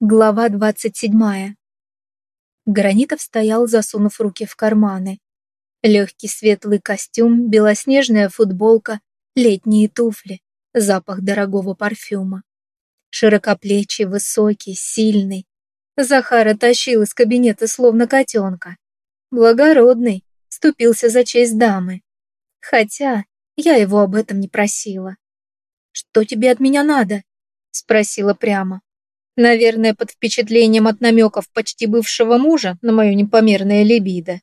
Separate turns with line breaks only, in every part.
Глава двадцать седьмая. Гранитов стоял, засунув руки в карманы. Легкий светлый костюм, белоснежная футболка, летние туфли, запах дорогого парфюма. Широкоплечий, высокий, сильный. Захара тащил из кабинета словно котенка. Благородный, ступился за честь дамы. Хотя я его об этом не просила. «Что тебе от меня надо?» — спросила прямо. Наверное, под впечатлением от намеков почти бывшего мужа на мое непомерное либидо.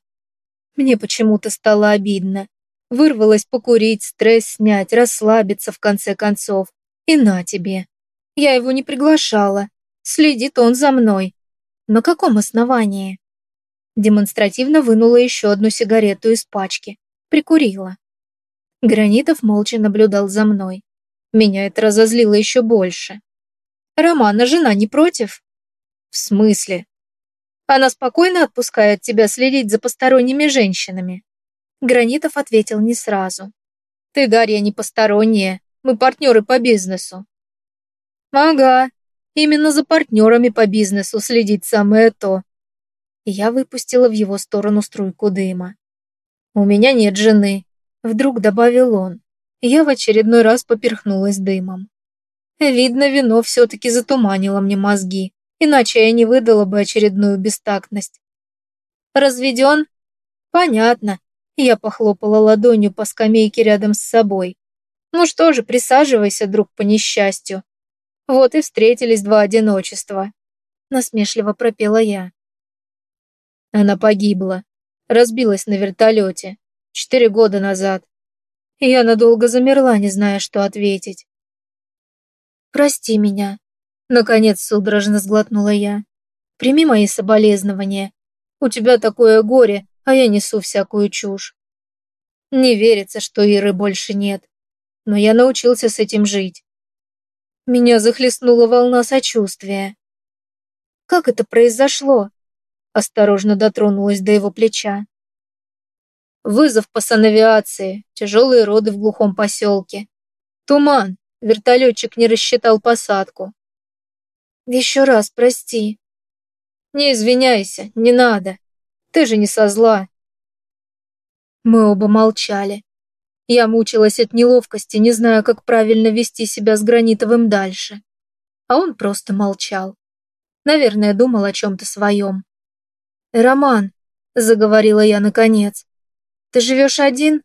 Мне почему-то стало обидно. Вырвалось покурить, стресс снять, расслабиться в конце концов. И на тебе. Я его не приглашала. Следит он за мной. На каком основании? Демонстративно вынула еще одну сигарету из пачки. Прикурила. Гранитов молча наблюдал за мной. Меня это разозлило еще больше. Романа жена не против? В смысле? Она спокойно отпускает тебя следить за посторонними женщинами. Гранитов ответил не сразу. Ты, Дарья, не посторонняя. Мы партнеры по бизнесу. Ага, именно за партнерами по бизнесу следить самое то. Я выпустила в его сторону струйку дыма. У меня нет жены, вдруг добавил он. Я в очередной раз поперхнулась дымом. Видно, вино все-таки затуманило мне мозги, иначе я не выдала бы очередную бестактность. Разведен? Понятно. Я похлопала ладонью по скамейке рядом с собой. Ну что же, присаживайся, друг, по несчастью. Вот и встретились два одиночества. Насмешливо пропела я. Она погибла. Разбилась на вертолете. Четыре года назад. Я надолго замерла, не зная, что ответить. «Прости меня», — наконец судорожно сглотнула я. «Прими мои соболезнования. У тебя такое горе, а я несу всякую чушь. Не верится, что Иры больше нет, но я научился с этим жить». Меня захлестнула волна сочувствия. «Как это произошло?» Осторожно дотронулась до его плеча. Вызов по санавиации, тяжелые роды в глухом поселке. Туман, Вертолетчик не рассчитал посадку. Еще раз прости. Не извиняйся, не надо. Ты же не со зла. Мы оба молчали. Я мучилась от неловкости, не зная, как правильно вести себя с Гранитовым дальше. А он просто молчал. Наверное, думал о чем-то своем. «Роман», — заговорила я наконец, — «ты живешь один?»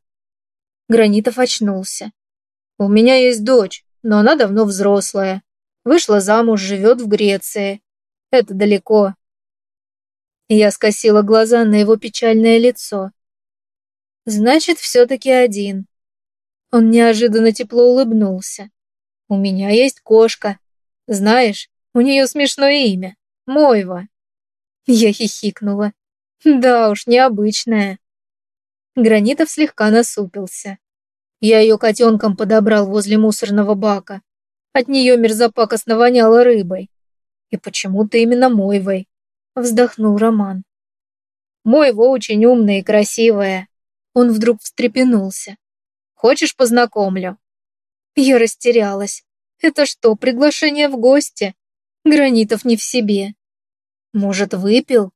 Гранитов очнулся. «У меня есть дочь но она давно взрослая. Вышла замуж, живет в Греции. Это далеко. Я скосила глаза на его печальное лицо. Значит, все-таки один. Он неожиданно тепло улыбнулся. У меня есть кошка. Знаешь, у нее смешное имя. Мойва. Я хихикнула. Да уж, необычная. Гранитов слегка насупился. Я ее котенком подобрал возле мусорного бака. От нее мерзопакостно воняло рыбой. И почему-то именно Мойвой. Вздохнул Роман. Мойва очень умная и красивая. Он вдруг встрепенулся. Хочешь, познакомлю? Я растерялась. Это что, приглашение в гости? Гранитов не в себе. Может, выпил?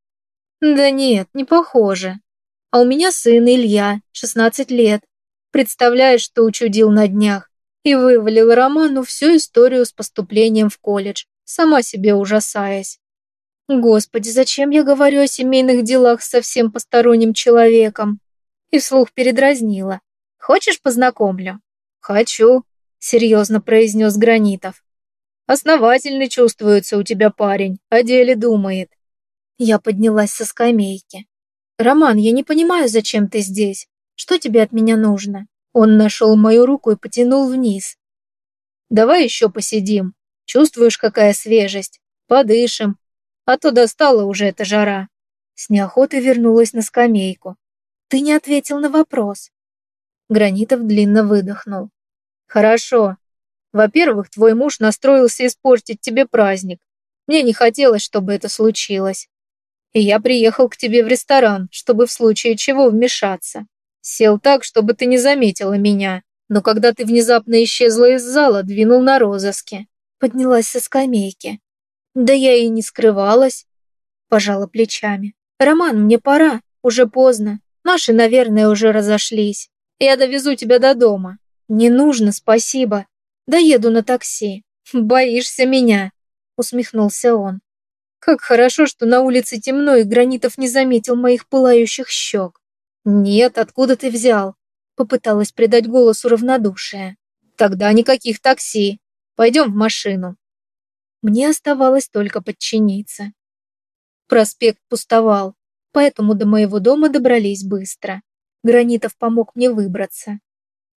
Да нет, не похоже. А у меня сын Илья, 16 лет. Представляешь, что учудил на днях. И вывалил Роману всю историю с поступлением в колледж, сама себе ужасаясь. Господи, зачем я говорю о семейных делах с совсем посторонним человеком? И вслух передразнила. Хочешь, познакомлю? Хочу, серьезно произнес Гранитов. Основательный чувствуется у тебя парень, о деле думает. Я поднялась со скамейки. Роман, я не понимаю, зачем ты здесь. Что тебе от меня нужно?» Он нашел мою руку и потянул вниз. «Давай еще посидим. Чувствуешь, какая свежесть? Подышим. А то достала уже эта жара». С неохотой вернулась на скамейку. «Ты не ответил на вопрос». Гранитов длинно выдохнул. «Хорошо. Во-первых, твой муж настроился испортить тебе праздник. Мне не хотелось, чтобы это случилось. И я приехал к тебе в ресторан, чтобы в случае чего вмешаться. Сел так, чтобы ты не заметила меня, но когда ты внезапно исчезла из зала, двинул на розыске. Поднялась со скамейки. Да я и не скрывалась. Пожала плечами. Роман, мне пора, уже поздно. Наши, наверное, уже разошлись. Я довезу тебя до дома. Не нужно, спасибо. Доеду на такси. Боишься меня? Усмехнулся он. Как хорошо, что на улице темно, и Гранитов не заметил моих пылающих щек. Нет, откуда ты взял? Попыталась придать голосу равнодушие. Тогда никаких такси. Пойдем в машину. Мне оставалось только подчиниться. Проспект пустовал, поэтому до моего дома добрались быстро. Гранитов помог мне выбраться.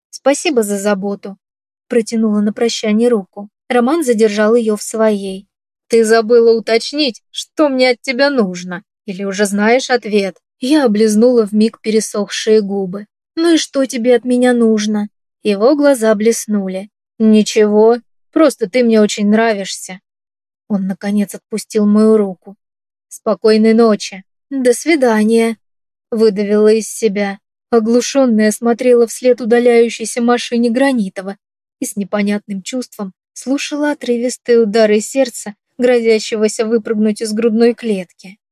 «Спасибо за заботу», – протянула на прощание руку. Роман задержал ее в своей. «Ты забыла уточнить, что мне от тебя нужно? Или уже знаешь ответ?» Я облизнула вмиг пересохшие губы. «Ну и что тебе от меня нужно?» Его глаза блеснули. «Ничего, просто ты мне очень нравишься». Он, наконец, отпустил мою руку. «Спокойной ночи». «До свидания», — выдавила из себя. Оглушенная смотрела вслед удаляющейся машине Гранитова и с непонятным чувством слушала отрывистые удары сердца, грозящегося выпрыгнуть из грудной клетки.